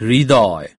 হৃদয়